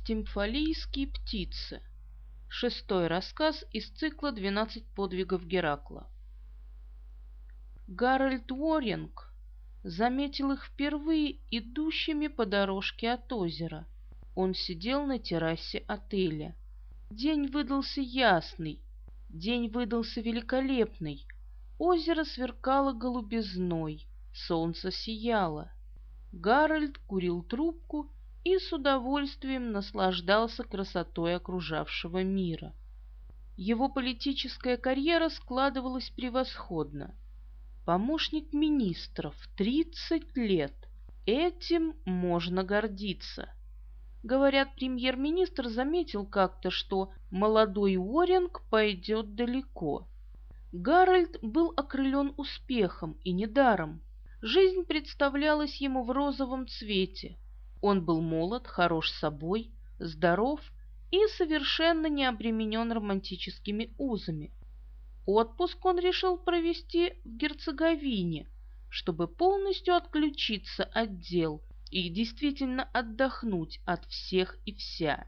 Стимфалийские птицы. Шестой рассказ из цикла «12 подвигов Геракла». Гарольд Уоринг заметил их впервые идущими по дорожке от озера. Он сидел на террасе отеля. День выдался ясный, день выдался великолепный. Озеро сверкало голубизной, солнце сияло. Гарольд курил трубку и с удовольствием наслаждался красотой окружавшего мира. Его политическая карьера складывалась превосходно. Помощник министров, 30 лет. Этим можно гордиться. Говорят, премьер-министр заметил как-то, что молодой Уоринг пойдет далеко. Гарольд был окрылен успехом и недаром. Жизнь представлялась ему в розовом цвете. Он был молод, хорош собой, здоров и совершенно не обременен романтическими узами. Отпуск он решил провести в Герцеговине, чтобы полностью отключиться от дел и действительно отдохнуть от всех и вся.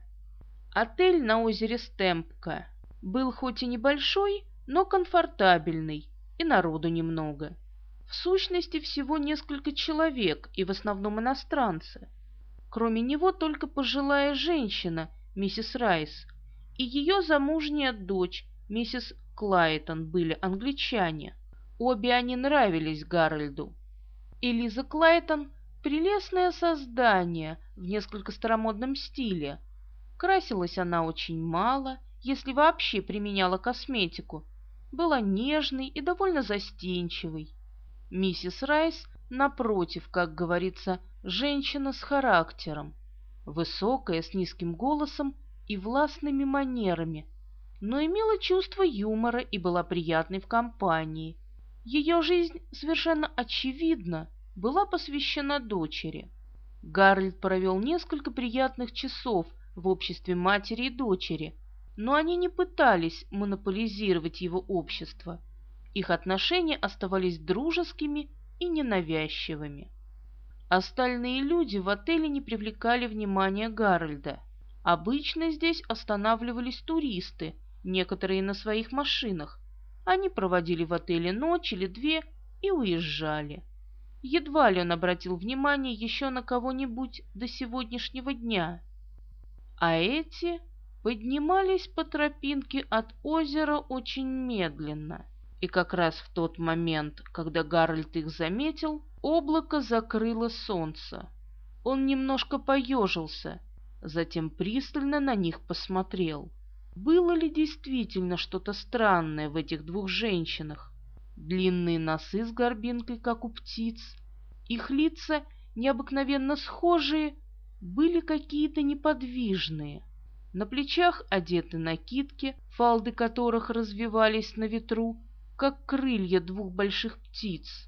Отель на озере Стемпка был хоть и небольшой, но комфортабельный, и народу немного. В сущности, всего несколько человек, и в основном иностранцы – Кроме него только пожилая женщина, миссис Райс, и ее замужняя дочь, миссис Клайтон, были англичане. Обе они нравились Гарольду. Элиза Клайтон – прелестное создание в несколько старомодном стиле. Красилась она очень мало, если вообще применяла косметику. Была нежной и довольно застенчивой. Миссис Райс, напротив, как говорится, Женщина с характером, высокая, с низким голосом и властными манерами, но имела чувство юмора и была приятной в компании. Ее жизнь совершенно очевидно была посвящена дочери. Гарльд провел несколько приятных часов в обществе матери и дочери, но они не пытались монополизировать его общество. Их отношения оставались дружескими и ненавязчивыми. Остальные люди в отеле не привлекали внимания Гарольда. Обычно здесь останавливались туристы, некоторые на своих машинах. Они проводили в отеле ночь или две и уезжали. Едва ли он обратил внимание еще на кого-нибудь до сегодняшнего дня. А эти поднимались по тропинке от озера очень медленно. И как раз в тот момент, когда Гарольд их заметил, Облако закрыло солнце. Он немножко поежился, затем пристально на них посмотрел. Было ли действительно что-то странное в этих двух женщинах? Длинные носы с горбинкой, как у птиц, их лица, необыкновенно схожие, были какие-то неподвижные. На плечах одеты накидки, фалды которых развивались на ветру, как крылья двух больших птиц.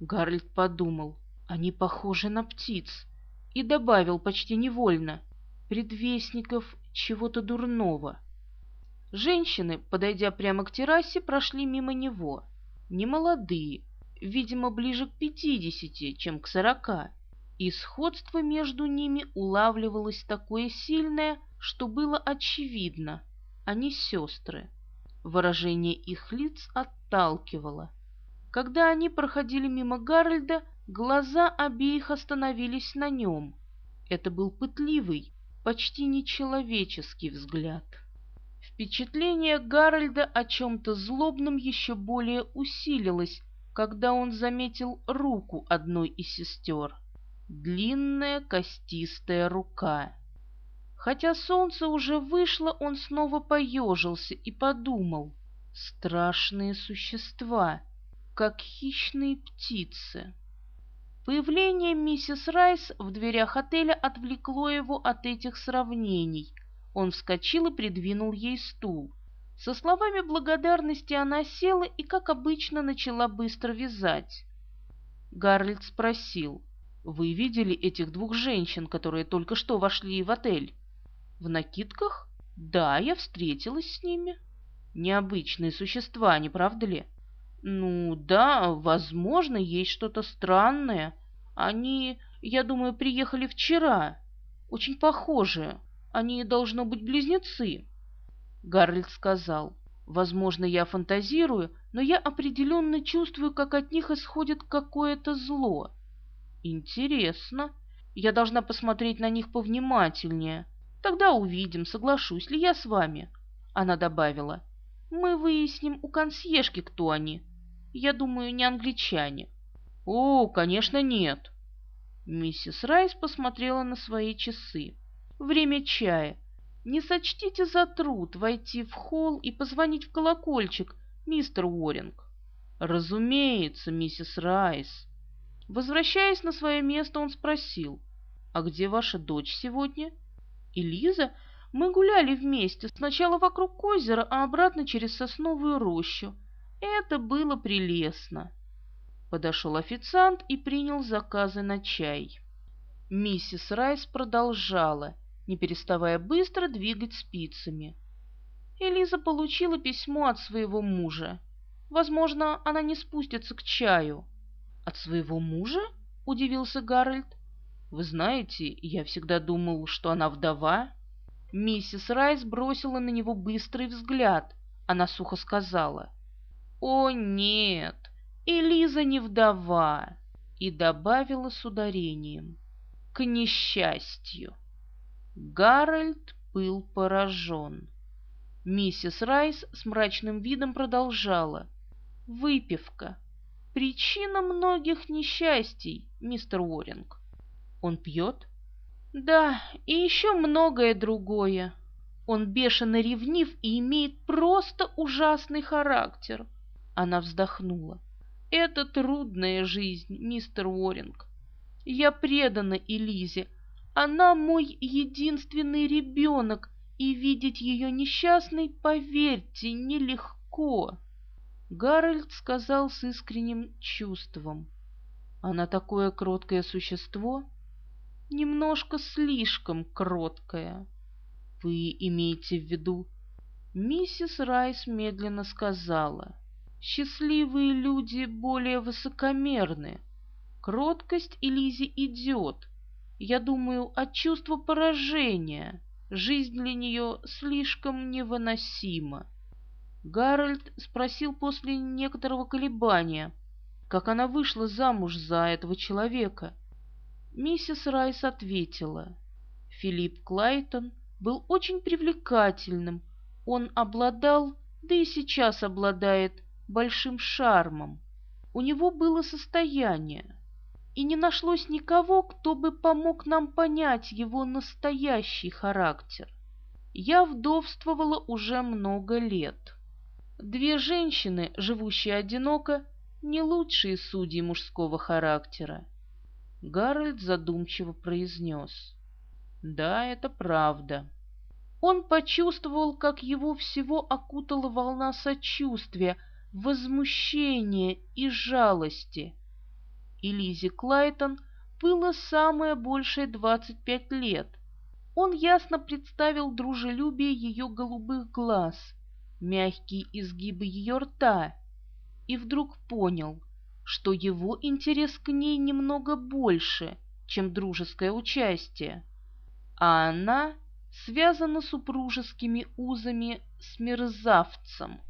Гарольд подумал, они похожи на птиц, и добавил почти невольно, предвестников чего-то дурного. Женщины, подойдя прямо к террасе, прошли мимо него. Немолодые, видимо, ближе к пятидесяти, чем к сорока, и сходство между ними улавливалось такое сильное, что было очевидно, они сестры. Выражение их лиц отталкивало. Когда они проходили мимо Гарольда, глаза обеих остановились на нем. Это был пытливый, почти нечеловеческий взгляд. Впечатление Гарольда о чем-то злобном еще более усилилось, когда он заметил руку одной из сестер. Длинная костистая рука. Хотя солнце уже вышло, он снова поежился и подумал. Страшные существа — как хищные птицы. Появление миссис Райс в дверях отеля отвлекло его от этих сравнений. Он вскочил и придвинул ей стул. Со словами благодарности она села и, как обычно, начала быстро вязать. Гарольд спросил, «Вы видели этих двух женщин, которые только что вошли в отель?» «В накидках?» «Да, я встретилась с ними». «Необычные существа, не правда ли?» Ну, да, возможно, есть что-то странное. Они, я думаю, приехали вчера. Очень похожие. Они должно быть близнецы. Гарольд сказал, возможно, я фантазирую, но я определенно чувствую, как от них исходит какое-то зло. Интересно. Я должна посмотреть на них повнимательнее. Тогда увидим, соглашусь ли я с вами. Она добавила, мы выясним у консьержки, кто они. Я думаю, не англичане. О, конечно, нет. Миссис Райс посмотрела на свои часы. Время чая. Не сочтите за труд войти в холл и позвонить в колокольчик, мистер Уоринг. Разумеется, миссис Райс. Возвращаясь на свое место, он спросил, «А где ваша дочь сегодня?» «Элиза? Мы гуляли вместе, сначала вокруг озера, а обратно через сосновую рощу. Это было прелестно». Подошел официант и принял заказы на чай. Миссис Райс продолжала, не переставая быстро двигать спицами. Элиза получила письмо от своего мужа. Возможно, она не спустится к чаю. «От своего мужа?» — удивился Гарольд. «Вы знаете, я всегда думал, что она вдова». Миссис Райс бросила на него быстрый взгляд. Она сухо сказала. «О, нет, Элиза не вдова!» И добавила с ударением. «К несчастью!» Гарольд был поражен. Миссис Райс с мрачным видом продолжала. «Выпивка. Причина многих несчастий, мистер Уоринг. Он пьет? Да, и еще многое другое. Он бешено ревнив и имеет просто ужасный характер. Она вздохнула. Это трудная жизнь, мистер Уоринг. Я предана Элизе. Она мой единственный ребенок, и видеть ее несчастной, поверьте, нелегко. Гарольд сказал с искренним чувством. Она такое кроткое существо? Немножко слишком кроткое. Вы имеете в виду? Миссис Райс медленно сказала. Счастливые люди более высокомерны. Кроткость Элизе идет. Я думаю, от чувства поражения. Жизнь для нее слишком невыносима. Гарольд спросил после некоторого колебания, как она вышла замуж за этого человека. Миссис Райс ответила. Филипп Клайтон был очень привлекательным. Он обладал, да и сейчас обладает, большим шармом. У него было состояние, и не нашлось никого, кто бы помог нам понять его настоящий характер. Я вдовствовала уже много лет. Две женщины, живущие одиноко, не лучшие судьи мужского характера. Гарольд задумчиво произнес. Да, это правда. Он почувствовал, как его всего окутала волна сочувствия, возмущения и жалости. И Лизе Клайтон было самое большее двадцать пять лет. Он ясно представил дружелюбие ее голубых глаз — мягкие изгибы ее рта и вдруг понял, что его интерес к ней немного больше, чем дружеское участие, а она связана супружескими узами с мерзавцем.